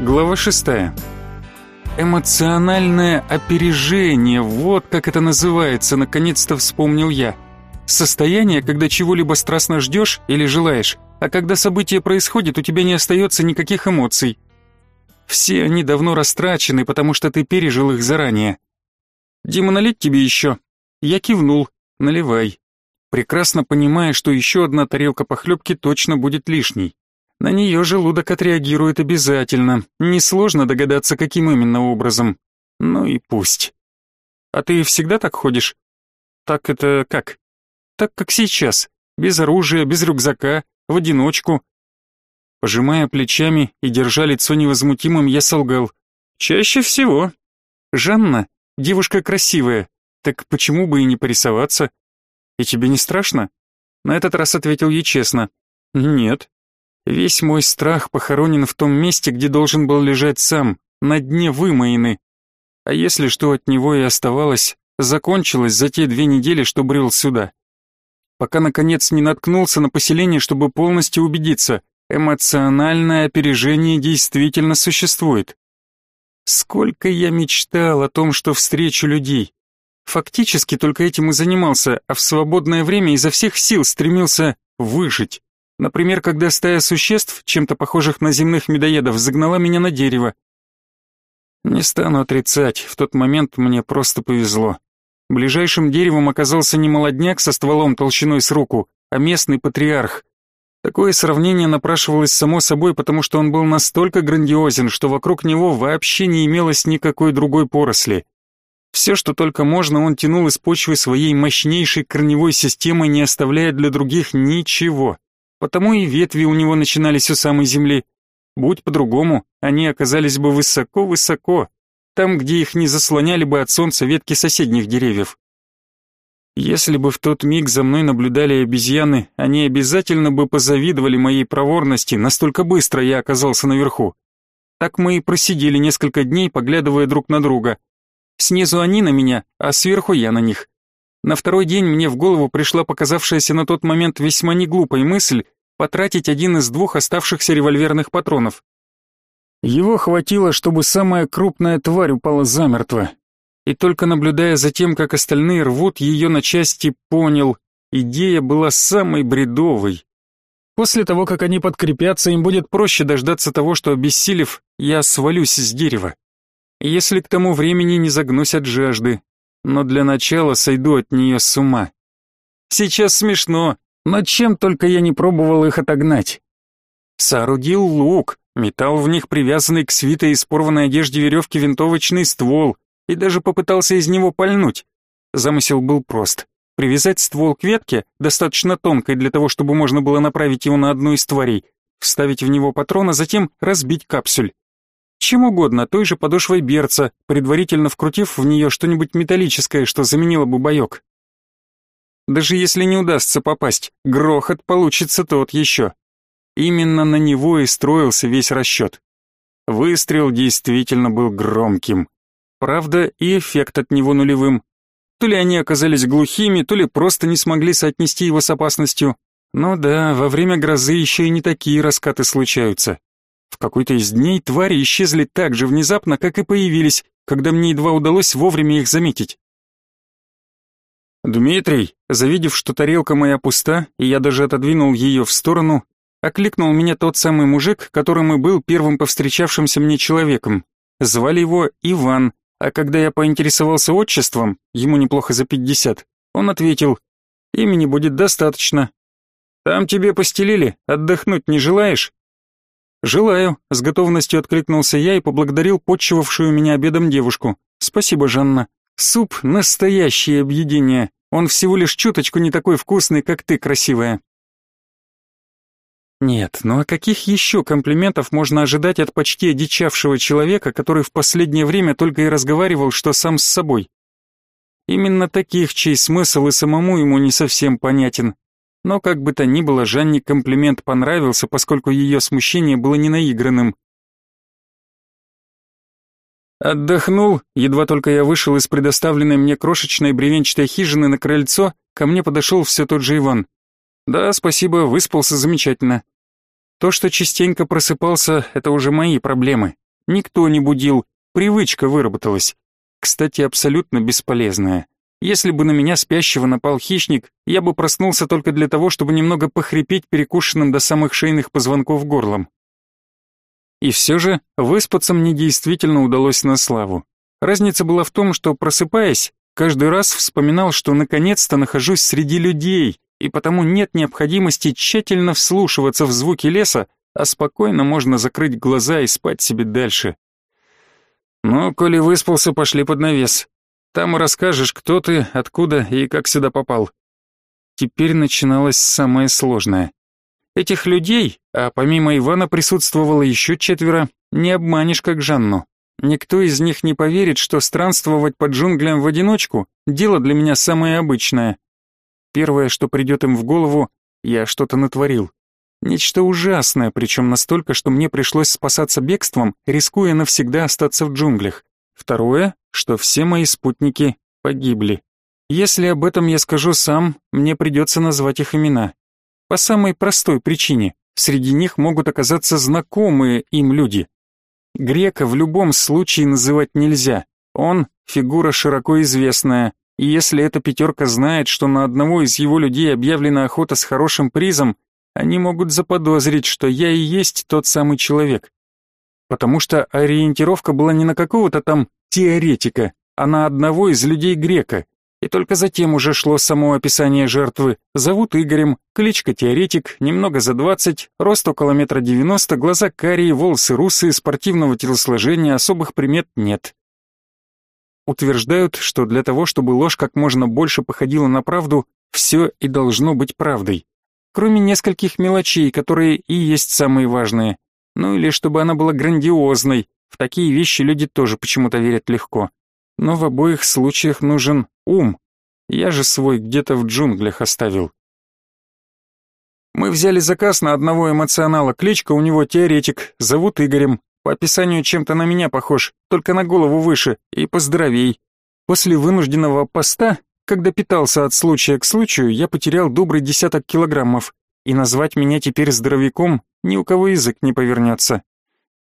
Глава шестая. Эмоциональное опережение, вот как это называется, наконец-то вспомнил я. Состояние, когда чего-либо страстно ждешь или желаешь, а когда событие происходит, у тебя не остается никаких эмоций. Все они давно растрачены, потому что ты пережил их заранее. «Дима, налить тебе еще?» Я кивнул. «Наливай». Прекрасно понимая, что еще одна тарелка похлебки точно будет лишней. На нее желудок отреагирует обязательно. Несложно догадаться, каким именно образом. Ну и пусть. А ты всегда так ходишь? Так это как? Так как сейчас. Без оружия, без рюкзака, в одиночку. Пожимая плечами и держа лицо невозмутимым, я солгал. Чаще всего. Жанна, девушка красивая. Так почему бы и не порисоваться? И тебе не страшно? На этот раз ответил ей честно. Нет, Весь мой страх похоронен в том месте, где должен был лежать сам, на дне вымоины. А если что от него и оставалось, закончилось за те две недели, что брел сюда. Пока, наконец, не наткнулся на поселение, чтобы полностью убедиться, эмоциональное опережение действительно существует. Сколько я мечтал о том, что встречу людей. Фактически только этим и занимался, а в свободное время изо всех сил стремился выжить. Например, когда стая существ, чем-то похожих на земных медоедов, загнала меня на дерево. Не стану отрицать, в тот момент мне просто повезло. Ближайшим деревом оказался не молодняк со стволом толщиной с руку, а местный патриарх. Такое сравнение напрашивалось само собой, потому что он был настолько грандиозен, что вокруг него вообще не имелось никакой другой поросли. Все, что только можно, он тянул из почвы своей мощнейшей корневой системой, не оставляя для других ничего. Потому и ветви у него начинались у самой земли. Будь по-другому, они оказались бы высоко-высоко, там, где их не заслоняли бы от солнца ветки соседних деревьев. Если бы в тот миг за мной наблюдали обезьяны, они обязательно бы позавидовали моей проворности, настолько быстро я оказался наверху. Так мы и просидели несколько дней, поглядывая друг на друга. Снизу они на меня, а сверху я на них. На второй день мне в голову пришла показавшаяся на тот момент весьма неглупой мысль потратить один из двух оставшихся револьверных патронов. Его хватило, чтобы самая крупная тварь упала замертво. И только наблюдая за тем, как остальные рвут ее на части, понял, идея была самой бредовой. После того, как они подкрепятся, им будет проще дождаться того, что, обессилев, я свалюсь с дерева. Если к тому времени не загнусь от жажды, но для начала сойду от нее с ума. Сейчас смешно, но чем только я не пробовал их отогнать. Соорудил лук, метал в них привязанный к свитой из порванной одежде веревки винтовочный ствол и даже попытался из него пальнуть. Замысел был прост. Привязать ствол к ветке, достаточно тонкой для того, чтобы можно было направить его на одну из тварей, вставить в него патрон, а затем разбить капсуль. Чем угодно, той же подошвой берца, предварительно вкрутив в нее что-нибудь металлическое, что заменило бы боек. Даже если не удастся попасть, грохот получится тот еще. Именно на него и строился весь расчет. Выстрел действительно был громким. Правда, и эффект от него нулевым. То ли они оказались глухими, то ли просто не смогли соотнести его с опасностью. Ну да, во время грозы еще и не такие раскаты случаются. В какой-то из дней твари исчезли так же внезапно, как и появились, когда мне едва удалось вовремя их заметить. Дмитрий, завидев, что тарелка моя пуста, и я даже отодвинул ее в сторону, окликнул меня тот самый мужик, которым и был первым повстречавшимся мне человеком. Звали его Иван, а когда я поинтересовался отчеством, ему неплохо за пятьдесят, он ответил, имени будет достаточно. Там тебе постелили, отдохнуть не желаешь? «Желаю», — с готовностью откликнулся я и поблагодарил подчивавшую меня обедом девушку. «Спасибо, Жанна. Суп — настоящее объедение. Он всего лишь чуточку не такой вкусный, как ты, красивая». Нет, ну а каких еще комплиментов можно ожидать от почти одичавшего человека, который в последнее время только и разговаривал, что сам с собой? Именно таких, чей смысл и самому ему не совсем понятен. Но как бы то ни было, Жанне комплимент понравился, поскольку ее смущение было не наигранным. Отдохнул, едва только я вышел из предоставленной мне крошечной бревенчатой хижины на крыльцо, ко мне подошел все тот же Иван. Да, спасибо, выспался замечательно. То, что частенько просыпался, это уже мои проблемы. никто не будил, привычка выработалась. Кстати, абсолютно бесполезная. Если бы на меня спящего напал хищник, я бы проснулся только для того, чтобы немного похрипеть перекушенным до самых шейных позвонков горлом. И все же выспаться мне действительно удалось на славу. Разница была в том, что, просыпаясь, каждый раз вспоминал, что наконец-то нахожусь среди людей, и потому нет необходимости тщательно вслушиваться в звуки леса, а спокойно можно закрыть глаза и спать себе дальше. Ну, коли выспался, пошли под навес. Там расскажешь, кто ты, откуда и как сюда попал. Теперь начиналось самое сложное. Этих людей, а помимо Ивана присутствовало еще четверо, не обманешь как Жанну. Никто из них не поверит, что странствовать по джунглям в одиночку – дело для меня самое обычное. Первое, что придет им в голову, я что-то натворил. Нечто ужасное, причем настолько, что мне пришлось спасаться бегством, рискуя навсегда остаться в джунглях. Второе, что все мои спутники погибли. Если об этом я скажу сам, мне придется назвать их имена. По самой простой причине. Среди них могут оказаться знакомые им люди. Грека в любом случае называть нельзя. Он — фигура широко известная, и если эта пятерка знает, что на одного из его людей объявлена охота с хорошим призом, они могут заподозрить, что я и есть тот самый человек. Потому что ориентировка была не на какого-то там теоретика, а на одного из людей грека, и только затем уже шло само описание жертвы. Зовут Игорем, кличка Теоретик, немного за двадцать, рост около метра девяносто, глаза карие, волосы русые, спортивного телосложения, особых примет нет. Утверждают, что для того, чтобы ложь как можно больше походила на правду, все и должно быть правдой. Кроме нескольких мелочей, которые и есть самые важные. Ну или чтобы она была грандиозной, в такие вещи люди тоже почему-то верят легко но в обоих случаях нужен ум. Я же свой где-то в джунглях оставил. Мы взяли заказ на одного эмоционала, кличка у него теоретик, зовут Игорем. По описанию чем-то на меня похож, только на голову выше и поздоровей. После вынужденного поста, когда питался от случая к случаю, я потерял добрый десяток килограммов, и назвать меня теперь здоровяком ни у кого язык не повернется.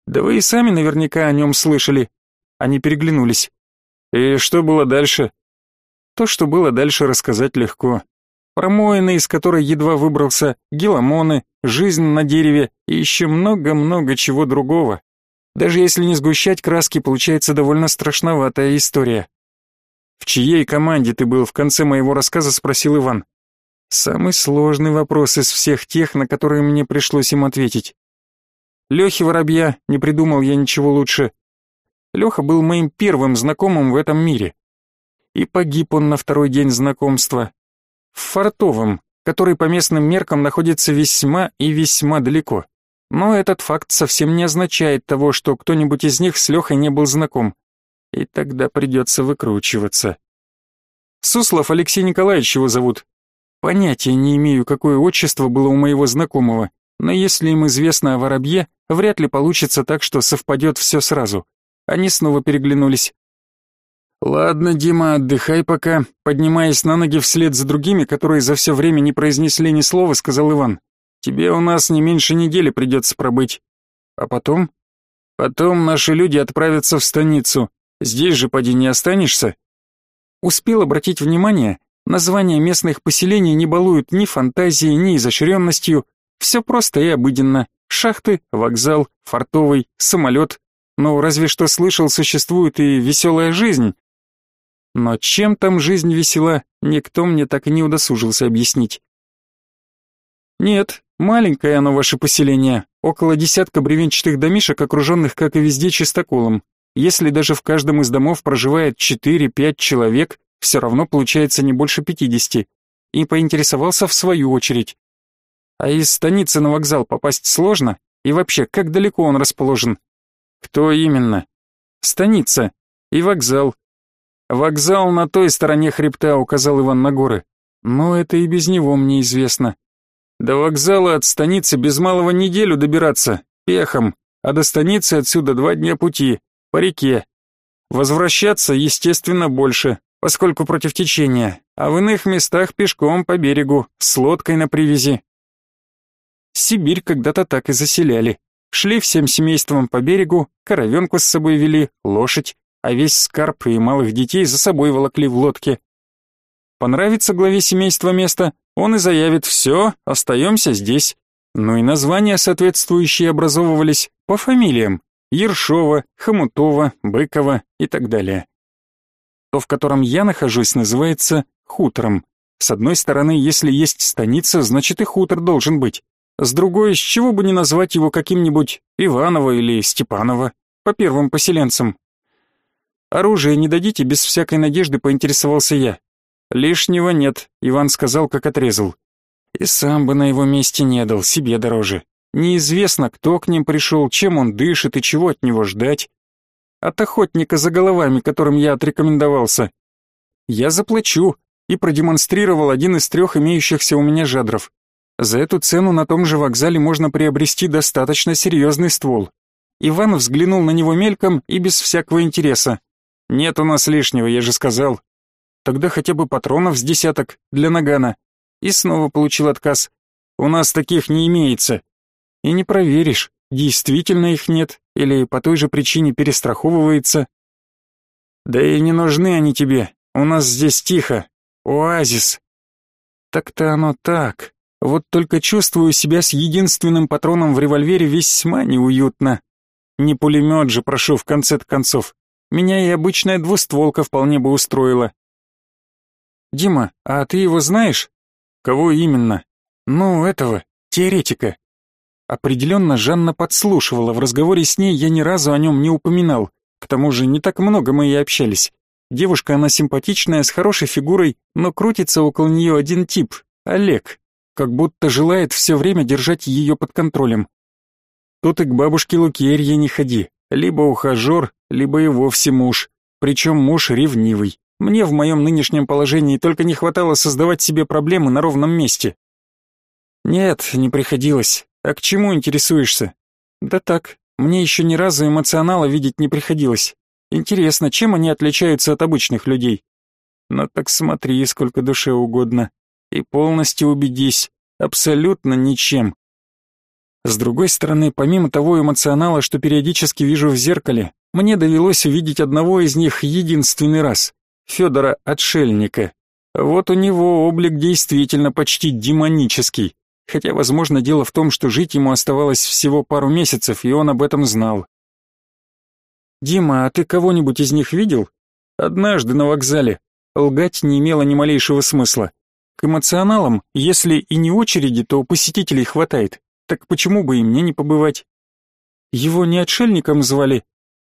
Да вы и сами наверняка о нем слышали. Они переглянулись. И что было дальше? То, что было дальше, рассказать легко. Промоины, из которой едва выбрался, геломоны, жизнь на дереве и еще много-много чего другого. Даже если не сгущать краски, получается довольно страшноватая история. «В чьей команде ты был?» — в конце моего рассказа спросил Иван. Самый сложный вопрос из всех тех, на которые мне пришлось им ответить. Лехи Воробья, не придумал я ничего лучше, Леха был моим первым знакомым в этом мире. И погиб он на второй день знакомства. В Фартовом, который по местным меркам находится весьма и весьма далеко. Но этот факт совсем не означает того, что кто-нибудь из них с Лехой не был знаком. И тогда придется выкручиваться. Суслов Алексей Николаевич его зовут. Понятия не имею, какое отчество было у моего знакомого, но если им известно о воробье, вряд ли получится так, что совпадет все сразу. Они снова переглянулись. «Ладно, Дима, отдыхай пока», поднимаясь на ноги вслед за другими, которые за все время не произнесли ни слова, сказал Иван. «Тебе у нас не меньше недели придется пробыть. А потом?» «Потом наши люди отправятся в станицу. Здесь же, поди, не останешься?» Успел обратить внимание, названия местных поселений не балуют ни фантазией, ни изощренностью. Все просто и обыденно. Шахты, вокзал, фортовый, самолет, ну, разве что слышал, существует и веселая жизнь. Но чем там жизнь весела, никто мне так и не удосужился объяснить. Нет, маленькое оно ваше поселение, около десятка бревенчатых домишек, окруженных, как и везде, чистоколом. Если даже в каждом из домов проживает 4-5 человек, все равно получается не больше 50. И поинтересовался в свою очередь. А из станицы на вокзал попасть сложно? И вообще, как далеко он расположен? Кто именно? Станица и вокзал. Вокзал на той стороне хребта, указал Иван на горы. Но это и без него мне известно. До вокзала от станицы без малого неделю добираться, пехом, а до станицы отсюда два дня пути, по реке. Возвращаться, естественно, больше, поскольку против течения, а в иных местах пешком по берегу, с лодкой на привязи. Сибирь когда-то так и заселяли. Шли всем семейством по берегу, коровенку с собой вели, лошадь, а весь скарб и малых детей за собой волокли в лодке. Понравится главе семейства место, он и заявит «все, остаемся здесь». Ну и названия соответствующие образовывались по фамилиям Ершова, Хомутова, Быкова и так далее. То, в котором я нахожусь, называется хутором. С одной стороны, если есть станица, значит и хутор должен быть. С другой, с чего бы не назвать его каким-нибудь Иваново или Степаново, по первым поселенцам. Оружие не дадите, без всякой надежды поинтересовался я. Лишнего нет, Иван сказал, как отрезал. И сам бы на его месте не дал, себе дороже. Неизвестно, кто к ним пришел, чем он дышит и чего от него ждать. От охотника за головами, которым я отрекомендовался. Я заплачу и продемонстрировал один из трех имеющихся у меня жадров. За эту цену на том же вокзале можно приобрести достаточно серьезный ствол. Иван взглянул на него мельком и без всякого интереса. «Нет у нас лишнего, я же сказал». «Тогда хотя бы патронов с десяток для нагана». И снова получил отказ. «У нас таких не имеется». И не проверишь, действительно их нет или по той же причине перестраховывается. «Да и не нужны они тебе, у нас здесь тихо. Оазис». «Так-то оно так», вот только чувствую себя с единственным патроном в револьвере весьма неуютно. Не пулемет же, прошу, в конце концов. Меня и обычная двустволка вполне бы устроила. Дима, а ты его знаешь? Кого именно? Ну, этого, теоретика. Определенно Жанна подслушивала, в разговоре с ней я ни разу о нем не упоминал. К тому же не так много мы и общались. Девушка она симпатичная, с хорошей фигурой, но крутится около нее один тип, Олег, как будто желает все время держать ее под контролем. Тут и к бабушке Лукерье не ходи, либо ухажер, либо и вовсе муж, причем муж ревнивый. Мне в моем нынешнем положении только не хватало создавать себе проблемы на ровном месте. Нет, не приходилось. А к чему интересуешься? Да так, мне еще ни разу эмоционала видеть не приходилось. Интересно, чем они отличаются от обычных людей? Ну так смотри, сколько душе угодно и полностью убедись, абсолютно ничем. С другой стороны, помимо того эмоционала, что периодически вижу в зеркале, мне довелось увидеть одного из них единственный раз — Федора Отшельника. Вот у него облик действительно почти демонический, хотя, возможно, дело в том, что жить ему оставалось всего пару месяцев, и он об этом знал. «Дима, а ты кого-нибудь из них видел?» «Однажды на вокзале. Лгать не имело ни малейшего смысла. К эмоционалам, если и не очереди, то посетителей хватает. Так почему бы и мне не побывать? Его не отшельником звали?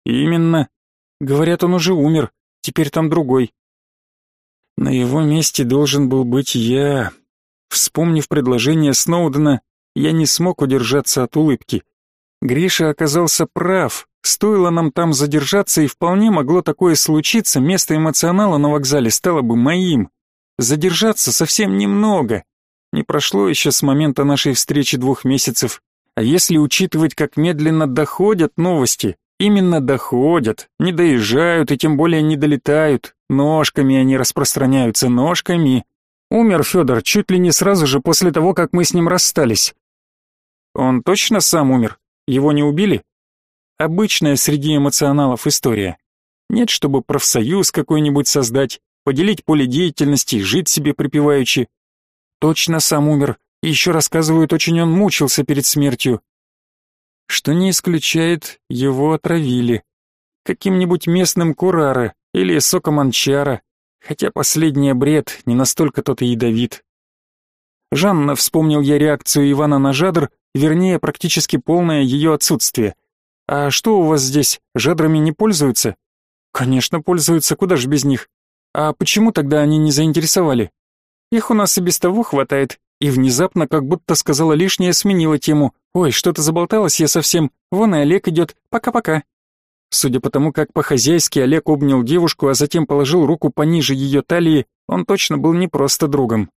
Именно. Говорят, он уже умер, теперь там другой. На его месте должен был быть я. Вспомнив предложение Сноудена, я не смог удержаться от улыбки. Гриша оказался прав. Стоило нам там задержаться, и вполне могло такое случиться, место эмоционала на вокзале стало бы моим. Задержаться совсем немного. Не прошло еще с момента нашей встречи двух месяцев. А если учитывать, как медленно доходят новости, именно доходят, не доезжают и тем более не долетают, ножками они распространяются, ножками. Умер Федор чуть ли не сразу же после того, как мы с ним расстались. Он точно сам умер? Его не убили? Обычная среди эмоционалов история. Нет, чтобы профсоюз какой-нибудь создать, поделить поле деятельности жить себе припеваючи. Точно сам умер, и еще рассказывают, очень он мучился перед смертью. Что не исключает, его отравили. Каким-нибудь местным курара или соком анчара, хотя последний бред, не настолько тот и ядовит. Жанна, вспомнил я реакцию Ивана на жадр, вернее, практически полное ее отсутствие. А что у вас здесь, жадрами не пользуются? Конечно, пользуются, куда ж без них. А почему тогда они не заинтересовали? Их у нас и без того хватает. И внезапно, как будто сказала лишнее, сменила тему. Ой, что-то заболталась я совсем. Вон и Олег идет. Пока-пока. Судя по тому, как по-хозяйски Олег обнял девушку, а затем положил руку пониже ее талии, он точно был не просто другом.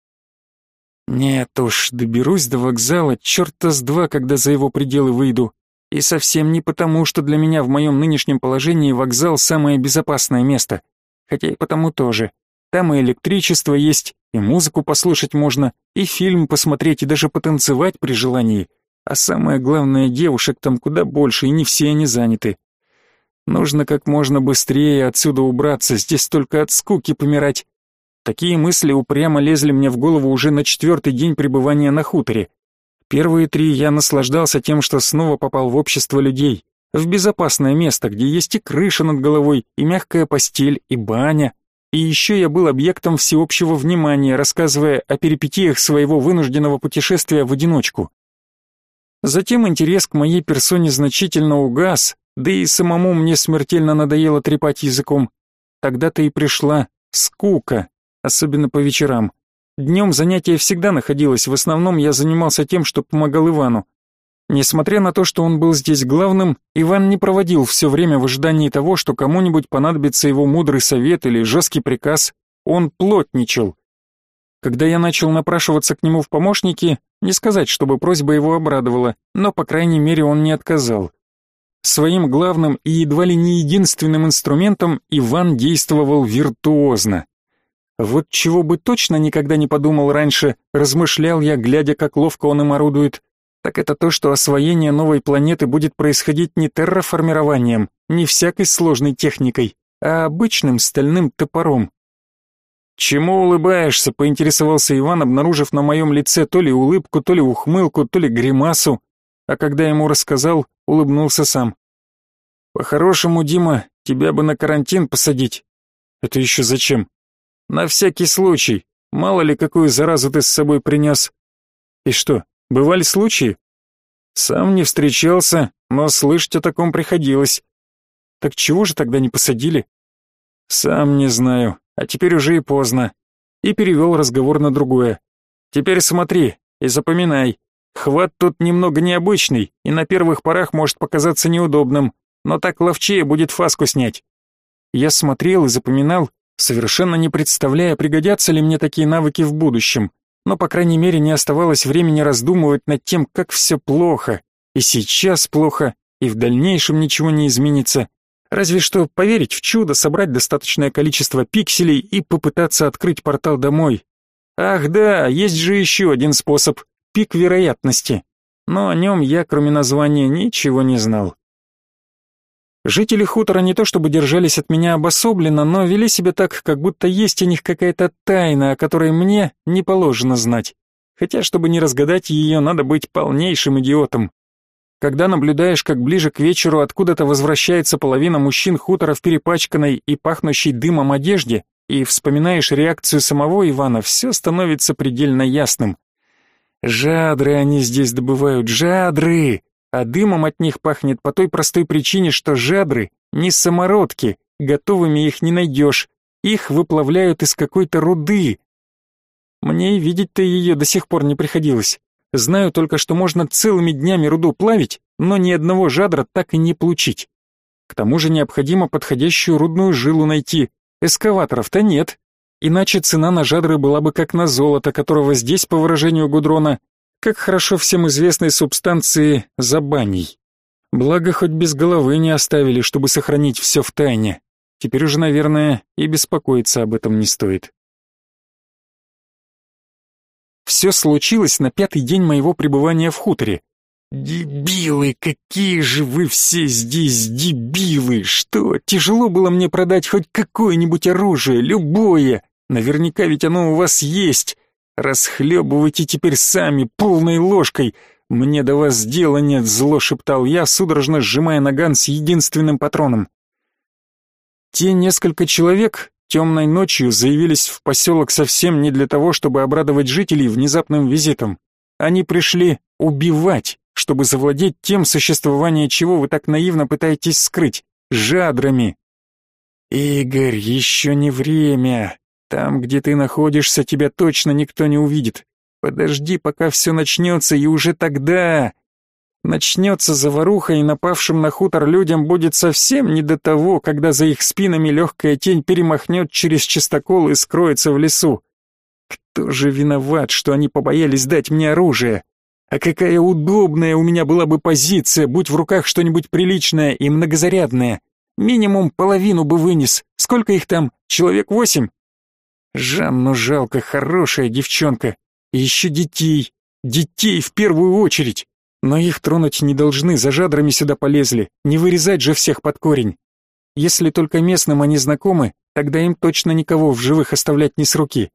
Нет уж, доберусь до вокзала, черта с два, когда за его пределы выйду. И совсем не потому, что для меня в моем нынешнем положении вокзал самое безопасное место хотя и потому тоже. Там и электричество есть, и музыку послушать можно, и фильм посмотреть, и даже потанцевать при желании. А самое главное, девушек там куда больше, и не все они заняты. Нужно как можно быстрее отсюда убраться, здесь только от скуки помирать. Такие мысли упрямо лезли мне в голову уже на четвертый день пребывания на хуторе. Первые три я наслаждался тем, что снова попал в общество людей, в безопасное место, где есть и крыша над головой, и мягкая постель, и баня. И еще я был объектом всеобщего внимания, рассказывая о перипетиях своего вынужденного путешествия в одиночку. Затем интерес к моей персоне значительно угас, да и самому мне смертельно надоело трепать языком. Тогда-то и пришла скука, особенно по вечерам. Днем занятия всегда находилось, в основном я занимался тем, что помогал Ивану. Несмотря на то, что он был здесь главным, Иван не проводил все время в ожидании того, что кому-нибудь понадобится его мудрый совет или жесткий приказ, он плотничал. Когда я начал напрашиваться к нему в помощники, не сказать, чтобы просьба его обрадовала, но, по крайней мере, он не отказал. Своим главным и едва ли не единственным инструментом Иван действовал виртуозно. Вот чего бы точно никогда не подумал раньше, размышлял я, глядя, как ловко он им орудует, так это то, что освоение новой планеты будет происходить не терраформированием, не всякой сложной техникой, а обычным стальным топором. «Чему улыбаешься?» — поинтересовался Иван, обнаружив на моем лице то ли улыбку, то ли ухмылку, то ли гримасу, а когда ему рассказал, улыбнулся сам. «По-хорошему, Дима, тебя бы на карантин посадить». «Это еще зачем?» На всякий случай, мало ли какую заразу ты с собой принес. И что, бывали случаи? Сам не встречался, но слышать о таком приходилось. Так чего же тогда не посадили? Сам не знаю, а теперь уже и поздно. И перевел разговор на другое. Теперь смотри и запоминай. Хват тут немного необычный и на первых порах может показаться неудобным, но так ловчее будет фаску снять. Я смотрел и запоминал, совершенно не представляя, пригодятся ли мне такие навыки в будущем, но, по крайней мере, не оставалось времени раздумывать над тем, как все плохо, и сейчас плохо, и в дальнейшем ничего не изменится. Разве что поверить в чудо, собрать достаточное количество пикселей и попытаться открыть портал домой. Ах да, есть же еще один способ — пик вероятности. Но о нем я, кроме названия, ничего не знал. Жители хутора не то чтобы держались от меня обособленно, но вели себя так, как будто есть у них какая-то тайна, о которой мне не положено знать. Хотя, чтобы не разгадать ее, надо быть полнейшим идиотом. Когда наблюдаешь, как ближе к вечеру откуда-то возвращается половина мужчин хутора в перепачканной и пахнущей дымом одежде, и вспоминаешь реакцию самого Ивана, все становится предельно ясным. Жадры они здесь добывают, жадры! А дымом от них пахнет по той простой причине, что жадры не самородки, готовыми их не найдешь, их выплавляют из какой-то руды. Мне и видеть-то ее до сих пор не приходилось. Знаю только, что можно целыми днями руду плавить, но ни одного жадра так и не получить. К тому же необходимо подходящую рудную жилу найти. Эскаваторов-то нет. Иначе цена на жадры была бы как на золото, которого здесь, по выражению Гудрона, как хорошо всем известной субстанции забаней. Благо, хоть без головы не оставили, чтобы сохранить все в тайне. Теперь уже, наверное, и беспокоиться об этом не стоит. Все случилось на пятый день моего пребывания в хуторе. «Дебилы, какие же вы все здесь дебилы! Что, тяжело было мне продать хоть какое-нибудь оружие, любое? Наверняка ведь оно у вас есть. Расхлебывайте теперь сами, полной ложкой. Мне до вас дела нет, зло шептал я, судорожно сжимая наган с единственным патроном. Те несколько человек темной ночью заявились в поселок совсем не для того, чтобы обрадовать жителей внезапным визитом. Они пришли убивать, чтобы завладеть тем, существование чего вы так наивно пытаетесь скрыть, жадрами. Игорь, еще не время. Там, где ты находишься, тебя точно никто не увидит. Подожди, пока все начнется, и уже тогда... Начнется заваруха, и напавшим на хутор людям будет совсем не до того, когда за их спинами легкая тень перемахнет через чистокол и скроется в лесу. Кто же виноват, что они побоялись дать мне оружие? А какая удобная у меня была бы позиция, будь в руках что-нибудь приличное и многозарядное. Минимум половину бы вынес. Сколько их там? Человек восемь? Жанну жалко, хорошая девчонка. И еще детей. Детей в первую очередь. Но их тронуть не должны, за жадрами сюда полезли, не вырезать же всех под корень. Если только местным они знакомы, тогда им точно никого в живых оставлять не с руки.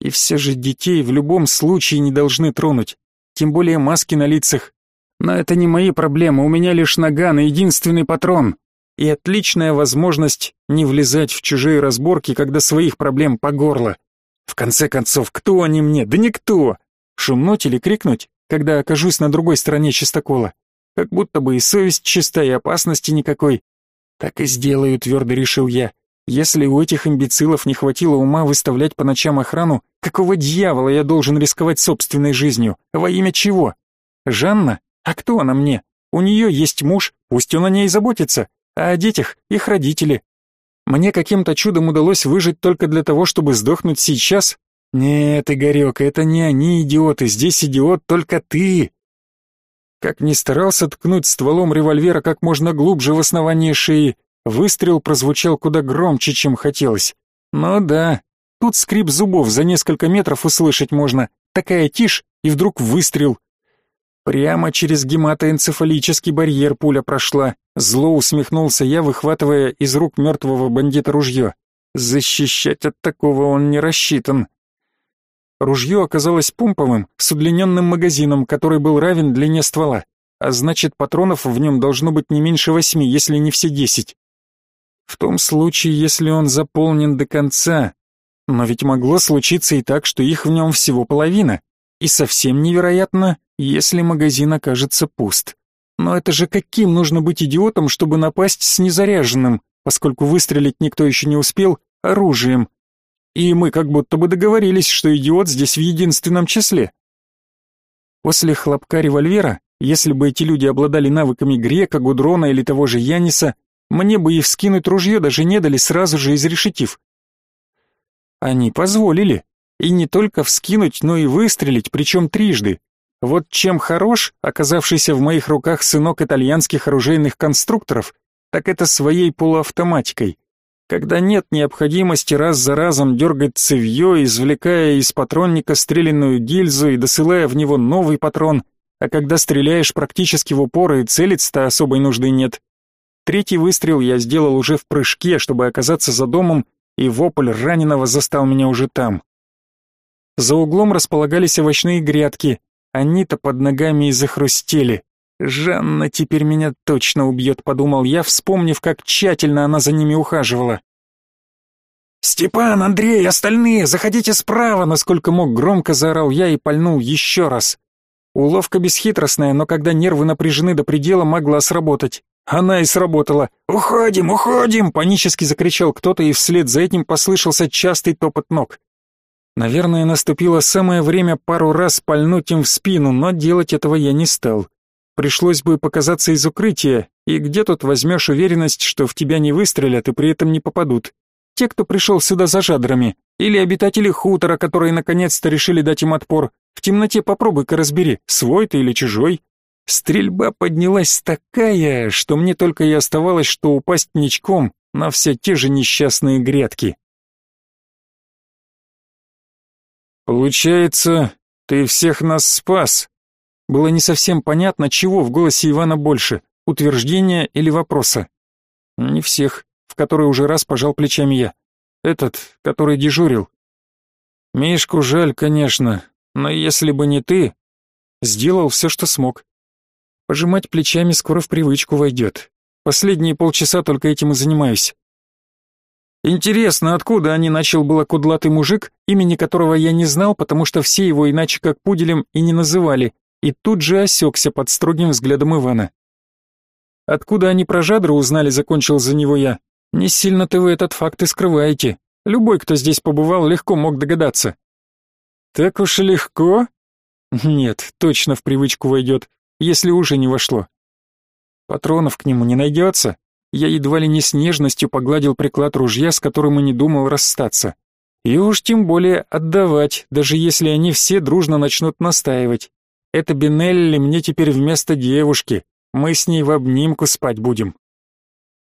И все же детей в любом случае не должны тронуть, тем более маски на лицах. Но это не мои проблемы, у меня лишь наган и единственный патрон. И отличная возможность не влезать в чужие разборки, когда своих проблем по горло. В конце концов, кто они мне? Да никто! Шумнуть или крикнуть, когда окажусь на другой стороне чистокола? Как будто бы и совесть чиста, и опасности никакой. Так и сделаю, твердо решил я. Если у этих имбецилов не хватило ума выставлять по ночам охрану, какого дьявола я должен рисковать собственной жизнью? Во имя чего? Жанна? А кто она мне? У нее есть муж, пусть он о ней заботится, а о детях их родители. Мне каким-то чудом удалось выжить только для того, чтобы сдохнуть сейчас? Нет, Игорек, это не они идиоты, здесь идиот только ты. Как ни старался ткнуть стволом револьвера как можно глубже в основание шеи, выстрел прозвучал куда громче, чем хотелось. Но да, тут скрип зубов за несколько метров услышать можно, такая тишь, и вдруг выстрел. Прямо через гематоэнцефалический барьер пуля прошла. Зло усмехнулся я, выхватывая из рук мертвого бандита ружье. Защищать от такого он не рассчитан. Ружье оказалось пумповым, с удлиненным магазином, который был равен длине ствола, а значит патронов в нем должно быть не меньше восьми, если не все десять. В том случае, если он заполнен до конца. Но ведь могло случиться и так, что их в нем всего половина. И совсем невероятно, если магазин окажется пуст. Но это же каким нужно быть идиотом, чтобы напасть с незаряженным, поскольку выстрелить никто еще не успел, оружием. И мы как будто бы договорились, что идиот здесь в единственном числе. После хлопка револьвера, если бы эти люди обладали навыками Грека, Гудрона или того же Яниса, мне бы и вскинуть ружье даже не дали, сразу же изрешетив. Они позволили. И не только вскинуть, но и выстрелить, причем трижды. Вот чем хорош оказавшийся в моих руках сынок итальянских оружейных конструкторов, так это своей полуавтоматикой. Когда нет необходимости раз за разом дергать цевьё, извлекая из патронника стрелянную гильзу и досылая в него новый патрон, а когда стреляешь практически в упор и целиться-то особой нужды нет. Третий выстрел я сделал уже в прыжке, чтобы оказаться за домом, и вопль раненого застал меня уже там. За углом располагались овощные грядки, они-то под ногами и захрустели. Жанна теперь меня точно убьет, подумал я, вспомнив, как тщательно она за ними ухаживала. «Степан, Андрей, остальные, заходите справа!» Насколько мог громко заорал я и пальнул еще раз. Уловка бесхитростная, но когда нервы напряжены до предела, могла сработать. Она и сработала. «Уходим, уходим!» — панически закричал кто-то, и вслед за этим послышался частый топот ног. Наверное, наступило самое время пару раз пальнуть им в спину, но делать этого я не стал. Пришлось бы показаться из укрытия, и где тут возьмешь уверенность, что в тебя не выстрелят и при этом не попадут? Те, кто пришел сюда за жадрами, или обитатели хутора, которые наконец-то решили дать им отпор. В темноте попробуй-ка разбери, свой ты или чужой. Стрельба поднялась такая, что мне только и оставалось, что упасть ничком на все те же несчастные грядки. «Получается, ты всех нас спас?» Было не совсем понятно, чего в голосе Ивана больше, утверждения или вопроса. «Не всех», в который уже раз пожал плечами я. «Этот, который дежурил». «Мишку жаль, конечно, но если бы не ты...» Сделал все, что смог. Пожимать плечами скоро в привычку войдет. Последние полчаса только этим и занимаюсь. Интересно, откуда они начал было кудлатый мужик, имени которого я не знал, потому что все его иначе как пуделем и не называли, и тут же осекся под строгим взглядом Ивана. Откуда они про Жадру узнали, закончил за него я. Не сильно-то вы этот факт и скрываете. Любой, кто здесь побывал, легко мог догадаться. Так уж и легко? Нет, точно в привычку войдет, если уже не вошло. Патронов к нему не найдется, я едва ли не с нежностью погладил приклад ружья, с которым и не думал расстаться. И уж тем более отдавать, даже если они все дружно начнут настаивать. Это Бинелли мне теперь вместо девушки. Мы с ней в обнимку спать будем.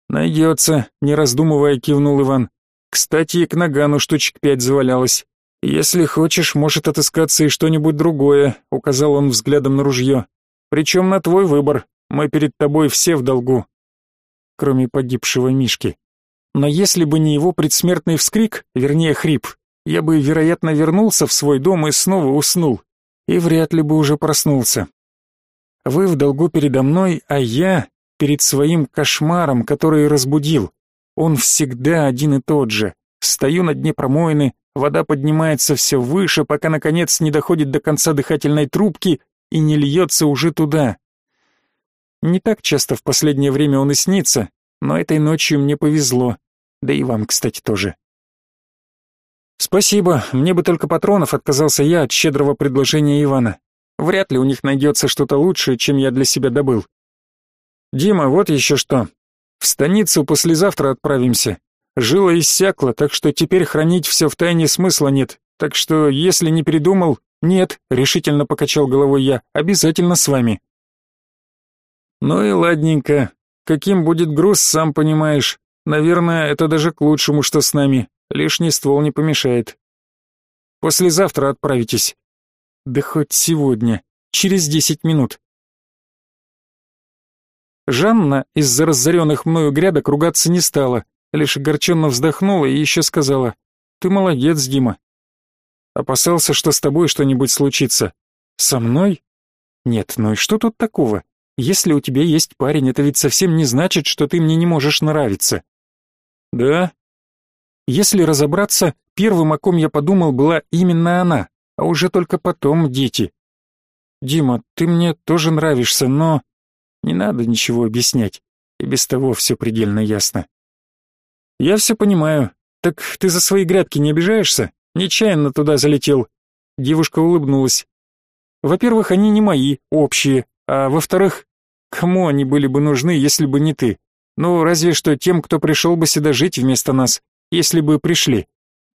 Найдется, не раздумывая, кивнул Иван. Кстати, и к нагану штучек пять завалялось. Если хочешь, может отыскаться и что-нибудь другое, указал он взглядом на ружье. Причем на твой выбор. Мы перед тобой все в долгу. Кроме погибшего Мишки. Но если бы не его предсмертный вскрик, вернее хрип, я бы, вероятно, вернулся в свой дом и снова уснул. И вряд ли бы уже проснулся. Вы в долгу передо мной, а я перед своим кошмаром, который разбудил. Он всегда один и тот же. Стою на дне промоины, вода поднимается все выше, пока наконец не доходит до конца дыхательной трубки и не льется уже туда. Не так часто в последнее время он и снится, но этой ночью мне повезло. Да и вам, кстати, тоже. Спасибо, мне бы только патронов, отказался я от щедрого предложения Ивана. Вряд ли у них найдется что-то лучшее, чем я для себя добыл. Дима, вот еще что. В станицу послезавтра отправимся. Жила иссякла, так что теперь хранить все в тайне смысла нет. Так что, если не передумал, нет, решительно покачал головой я, обязательно с вами. Ну и ладненько. Каким будет груз, сам понимаешь. Наверное, это даже к лучшему, что с нами. Лишний ствол не помешает. Послезавтра отправитесь. Да хоть сегодня, через десять минут. Жанна из-за разоренных мною грядок ругаться не стала, лишь огорченно вздохнула и еще сказала, «Ты молодец, Дима». Опасался, что с тобой что-нибудь случится. Со мной? Нет, ну и что тут такого? Если у тебя есть парень, это ведь совсем не значит, что ты мне не можешь нравиться. Да? Если разобраться, первым, о ком я подумал, была именно она, а уже только потом дети. Дима, ты мне тоже нравишься, но... Не надо ничего объяснять, и без того все предельно ясно. Я все понимаю. Так ты за свои грядки не обижаешься? Нечаянно туда залетел. Девушка улыбнулась. Во-первых, они не мои, общие, а во-вторых, кому они были бы нужны, если бы не ты? Ну, разве что тем, кто пришел бы сюда жить вместо нас, если бы пришли.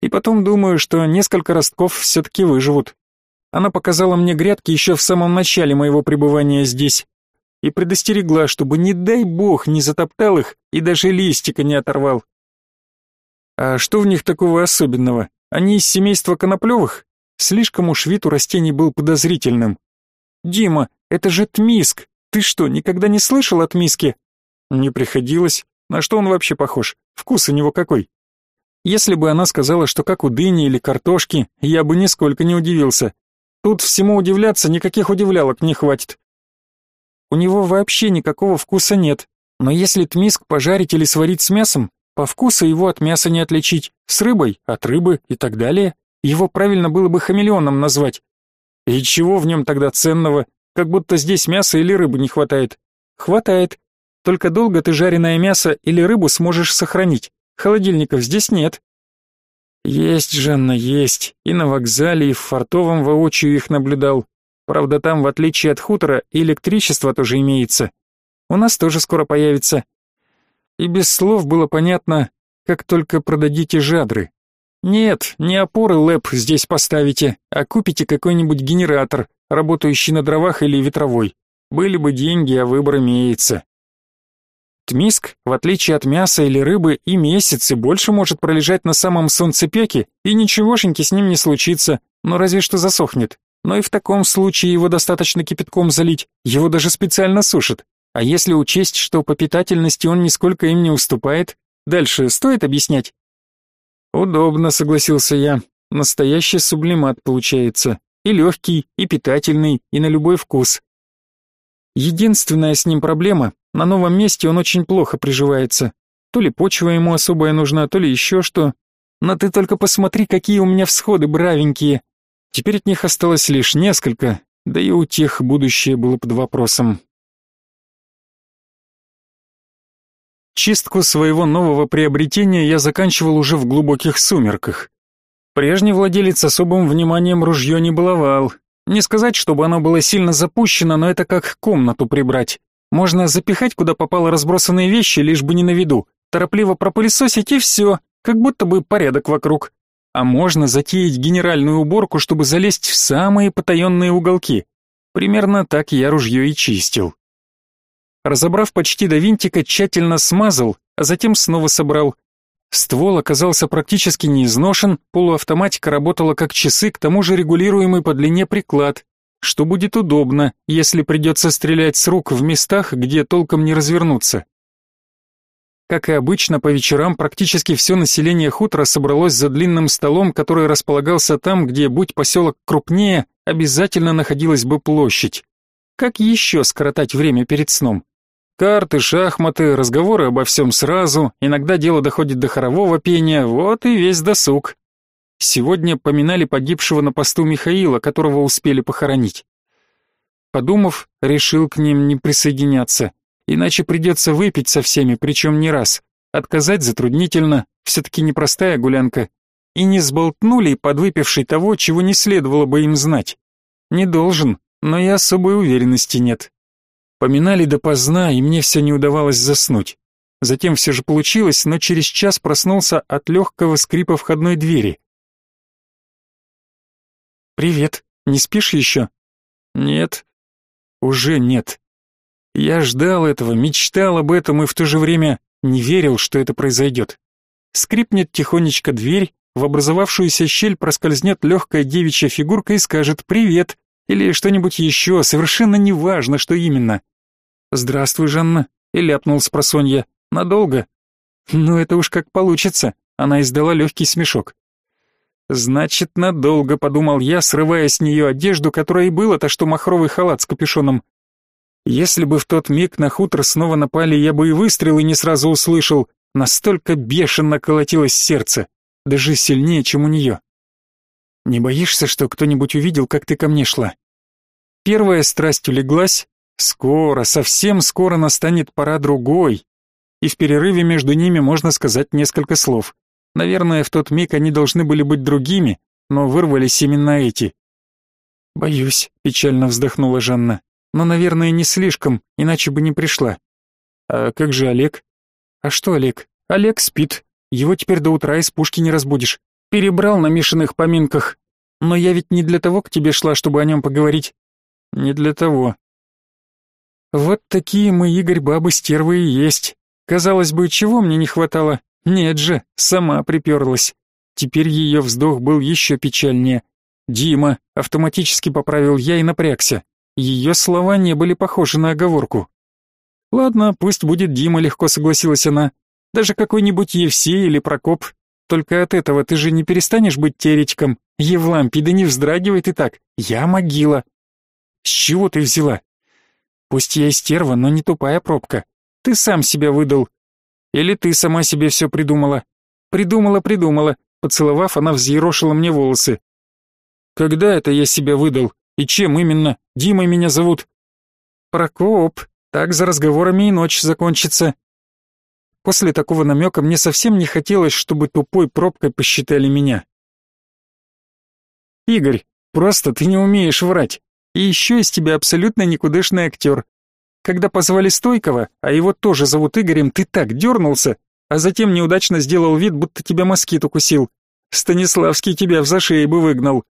И потом думаю, что несколько ростков все-таки выживут. Она показала мне грядки еще в самом начале моего пребывания здесь, и предостерегла, чтобы, не дай бог, не затоптал их и даже листика не оторвал. А что в них такого особенного? Они из семейства коноплевых? Слишком уж вид у растений был подозрительным. «Дима, это же тмиск! Ты что, никогда не слышал о тмиске?» «Не приходилось. На что он вообще похож? Вкус у него какой?» Если бы она сказала, что как у дыни или картошки, я бы нисколько не удивился. Тут всему удивляться никаких удивлялок не хватит. У него вообще никакого вкуса нет. Но если тмиск пожарить или сварить с мясом, по вкусу его от мяса не отличить, с рыбой от рыбы и так далее. Его правильно было бы хамелеоном назвать. И чего в нем тогда ценного? Как будто здесь мяса или рыбы не хватает. Хватает. Только долго ты жареное мясо или рыбу сможешь сохранить. Холодильников здесь нет. Есть, Жанна, есть. И на вокзале, и в фартовом воочию их наблюдал. Правда, там, в отличие от хутора, электричество тоже имеется. У нас тоже скоро появится. И без слов было понятно, как только продадите жадры. Нет, не опоры ЛЭП здесь поставите, а купите какой-нибудь генератор, работающий на дровах или ветровой. Были бы деньги, а выбор имеется. Тмиск, в отличие от мяса или рыбы, и месяцы больше может пролежать на самом солнцепеке, и ничегошеньки с ним не случится, но разве что засохнет. Но и в таком случае его достаточно кипятком залить, его даже специально сушат. А если учесть, что по питательности он нисколько им не уступает, дальше стоит объяснять? Удобно, согласился я. Настоящий сублимат получается. И легкий, и питательный, и на любой вкус. Единственная с ним проблема, на новом месте он очень плохо приживается. То ли почва ему особая нужна, то ли еще что. Но ты только посмотри, какие у меня всходы бравенькие. Теперь от них осталось лишь несколько, да и у тех будущее было под вопросом. Чистку своего нового приобретения я заканчивал уже в глубоких сумерках. Прежний владелец особым вниманием ружье не баловал. Не сказать, чтобы оно было сильно запущено, но это как комнату прибрать. Можно запихать куда попало разбросанные вещи, лишь бы не на виду, торопливо пропылесосить и все, как будто бы порядок вокруг. А можно затеять генеральную уборку, чтобы залезть в самые потаенные уголки. Примерно так я ружье и чистил. Разобрав почти до винтика, тщательно смазал, а затем снова собрал. Ствол оказался практически не изношен, полуавтоматика работала как часы, к тому же регулируемый по длине приклад. что будет удобно, если придется стрелять с рук в местах, где толком не развернуться. Как и обычно, по вечерам практически все население хутора собралось за длинным столом, который располагался там, где, будь поселок крупнее, обязательно находилась бы площадь. Как еще скоротать время перед сном? Карты, шахматы, разговоры обо всем сразу, иногда дело доходит до хорового пения, вот и весь досуг. Сегодня поминали погибшего на посту Михаила, которого успели похоронить. Подумав, решил к ним не присоединяться. Иначе придется выпить со всеми, причем не раз. Отказать затруднительно, все-таки непростая гулянка. И не сболтнули подвыпивший того, чего не следовало бы им знать. Не должен, но и особой уверенности нет. Поминали допоздна, и мне все не удавалось заснуть. Затем все же получилось, но через час проснулся от легкого скрипа входной двери. «Привет, не спишь еще?» «Нет». «Уже нет. Я ждал этого, мечтал об этом и в то же время не верил, что это произойдет. Скрипнет тихонечко дверь, в образовавшуюся щель проскользнет легкая девичья фигурка и скажет «Привет» или что-нибудь еще, совершенно неважно, что именно. «Здравствуй, Жанна», и ляпнул с просонья. «Надолго?» «Ну, это уж как получится», она издала легкий смешок. «Значит, надолго», — подумал я, срывая с нее одежду, которая и было-то, что махровый халат с капюшоном. Если бы в тот миг на хутор снова напали, я бы и выстрелы не сразу услышал. Настолько бешено колотилось сердце, даже сильнее, чем у нее. Не боишься, что кто-нибудь увидел, как ты ко мне шла? Первая страсть улеглась, скоро, совсем скоро настанет пора другой. И в перерыве между ними можно сказать несколько слов. Наверное, в тот миг они должны были быть другими, но вырвались именно эти. «Боюсь», — печально вздохнула Жанна но, наверное, не слишком, иначе бы не пришла. А как же Олег? А что Олег? Олег спит. Его теперь до утра из пушки не разбудишь. Перебрал на Мишиных поминках. Но я ведь не для того к тебе шла, чтобы о нем поговорить. Не для того. Вот такие мы, Игорь, бабы стервы и есть. Казалось бы, чего мне не хватало? Нет же, сама приперлась. Теперь ее вздох был еще печальнее. «Дима», автоматически поправил я и напрягся. Ее слова не были похожи на оговорку. «Ладно, пусть будет Дима», — легко согласилась она. «Даже какой-нибудь Евсей или Прокоп. Только от этого ты же не перестанешь быть теоретиком. Евлампий, да не вздрагивай ты так. Я могила». «С чего ты взяла?» «Пусть я и стерва, но не тупая пробка. Ты сам себя выдал. Или ты сама себе все придумала?» «Придумала, придумала». Поцеловав, она взъерошила мне волосы. «Когда это я себя выдал?» И чем именно? Димой меня зовут. Прокоп. Так за разговорами и ночь закончится. После такого намека мне совсем не хотелось, чтобы тупой пробкой посчитали меня. Игорь, просто ты не умеешь врать. И еще из тебя абсолютно никудышный актер. Когда позвали Стойкова, а его тоже зовут Игорем, ты так дернулся, а затем неудачно сделал вид, будто тебя москит укусил. Станиславский тебя в зашей бы выгнал.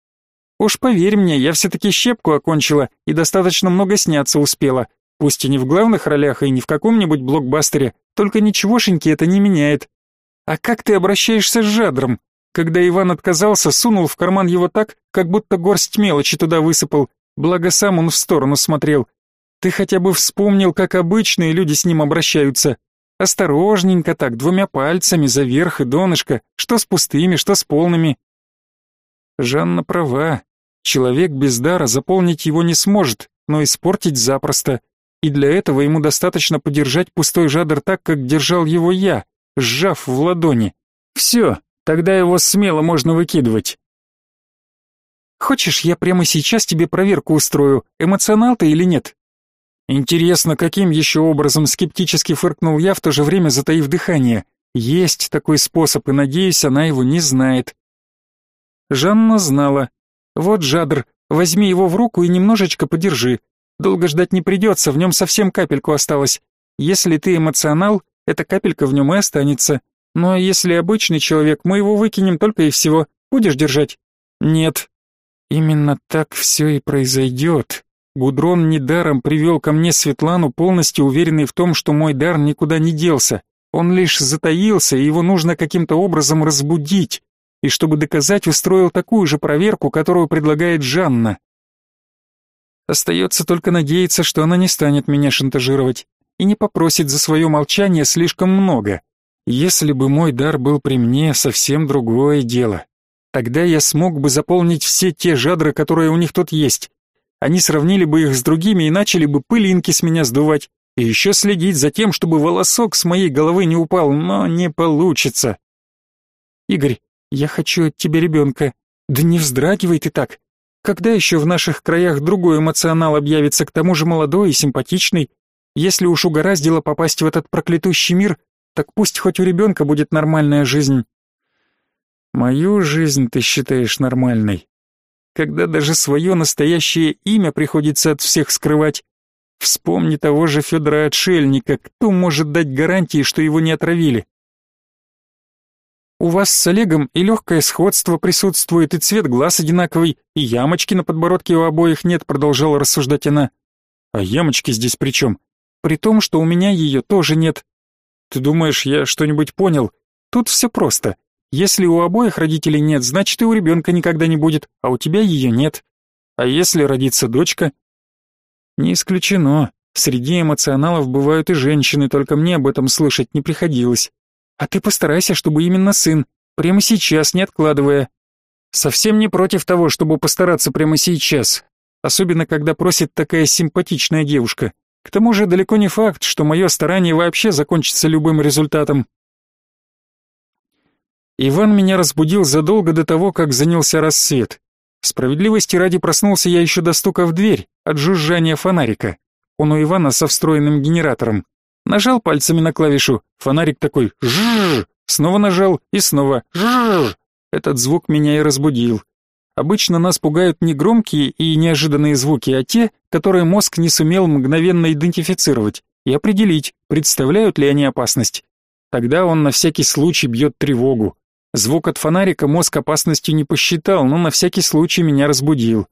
Уж поверь мне, я все-таки щепку окончила и достаточно много сняться успела. Пусть и не в главных ролях и не в каком-нибудь блокбастере, только ничегошеньки это не меняет. А как ты обращаешься с жадром? Когда Иван отказался, сунул в карман его так, как будто горсть мелочи туда высыпал, благо сам он в сторону смотрел. Ты хотя бы вспомнил, как обычные люди с ним обращаются. Осторожненько так, двумя пальцами, за верх и донышко, что с пустыми, что с полными. Жанна права. Человек без дара заполнить его не сможет, но испортить запросто. И для этого ему достаточно подержать пустой жадр так, как держал его я, сжав в ладони. Все, тогда его смело можно выкидывать. Хочешь, я прямо сейчас тебе проверку устрою, эмоционал ты или нет? Интересно, каким еще образом скептически фыркнул я, в то же время затаив дыхание. Есть такой способ, и надеюсь, она его не знает. Жанна знала. «Вот, Жадр, возьми его в руку и немножечко подержи. Долго ждать не придется, в нем совсем капельку осталось. Если ты эмоционал, эта капелька в нем и останется. А если обычный человек, мы его выкинем только и всего. Будешь держать?» «Нет». Именно так все и произойдет. Гудрон недаром привел ко мне Светлану, полностью уверенный в том, что мой дар никуда не делся. Он лишь затаился, и его нужно каким-то образом разбудить и чтобы доказать, устроил такую же проверку, которую предлагает Жанна. Остается только надеяться, что она не станет меня шантажировать и не попросит за свое молчание слишком много. Если бы мой дар был при мне, совсем другое дело. Тогда я смог бы заполнить все те жадры, которые у них тут есть. Они сравнили бы их с другими и начали бы пылинки с меня сдувать, и еще следить за тем, чтобы волосок с моей головы не упал, но не получится. Игорь, я хочу от тебя ребенка. Да не вздрагивай ты так. Когда еще в наших краях другой эмоционал объявится, к тому же молодой и симпатичный? Если уж угораздило попасть в этот проклятущий мир, так пусть хоть у ребенка будет нормальная жизнь. Мою жизнь ты считаешь нормальной? Когда даже свое настоящее имя приходится от всех скрывать. Вспомни того же Федора Отшельника, кто может дать гарантии, что его не отравили? У вас с Олегом и легкое сходство присутствует, и цвет глаз одинаковый, и ямочки на подбородке у обоих нет, продолжала рассуждать она. А ямочки здесь при чем? При том, что у меня ее тоже нет. Ты думаешь, я что-нибудь понял? Тут все просто. Если у обоих родителей нет, значит и у ребенка никогда не будет, а у тебя ее нет. А если родится дочка? Не исключено. Среди эмоционалов бывают и женщины, только мне об этом слышать не приходилось. А ты постарайся, чтобы именно сын, прямо сейчас, не откладывая. Совсем не против того, чтобы постараться прямо сейчас, особенно когда просит такая симпатичная девушка. К тому же далеко не факт, что мое старание вообще закончится любым результатом. Иван меня разбудил задолго до того, как занялся рассвет. Справедливости ради проснулся я еще до стука в дверь, от жужжания фонарика. Он у Ивана со встроенным генератором. Нажал пальцами на клавишу, фонарик такой «жжжж», снова нажал и снова «жжжж». Этот звук меня и разбудил. Обычно нас пугают не громкие и неожиданные звуки, а те, которые мозг не сумел мгновенно идентифицировать и определить, представляют ли они опасность. Тогда он на всякий случай бьет тревогу. Звук от фонарика мозг опасностью не посчитал, но на всякий случай меня разбудил.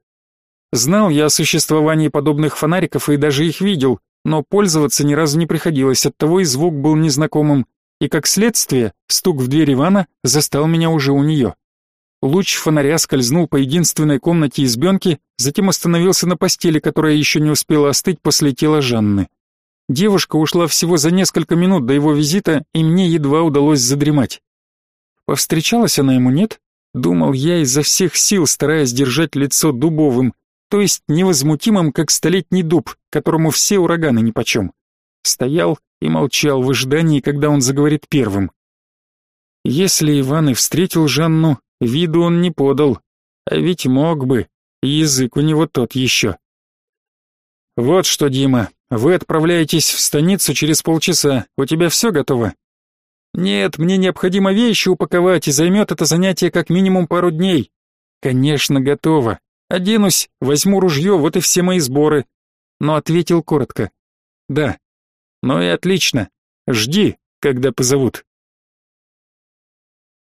Знал я о существовании подобных фонариков и даже их видел, но пользоваться ни разу не приходилось, оттого и звук был незнакомым, и как следствие, стук в дверь Ивана застал меня уже у нее. Луч фонаря скользнул по единственной комнате избенки, затем остановился на постели, которая еще не успела остыть после тела Жанны. Девушка ушла всего за несколько минут до его визита, и мне едва удалось задремать. Повстречалась она ему, нет? Думал я изо всех сил, стараясь держать лицо дубовым, то есть невозмутимым, как столетний дуб, которому все ураганы нипочем. Стоял и молчал в ожидании, когда он заговорит первым. Если Иван и встретил Жанну, виду он не подал, а ведь мог бы, язык у него тот еще. «Вот что, Дима, вы отправляетесь в станицу через полчаса, у тебя все готово?» Нет, мне необходимо вещи упаковать, и займет это занятие как минимум пару дней. Конечно, готово. Оденусь, возьму ружье, вот и все мои сборы. Но ответил коротко. Да. Ну и отлично. Жди, когда позовут.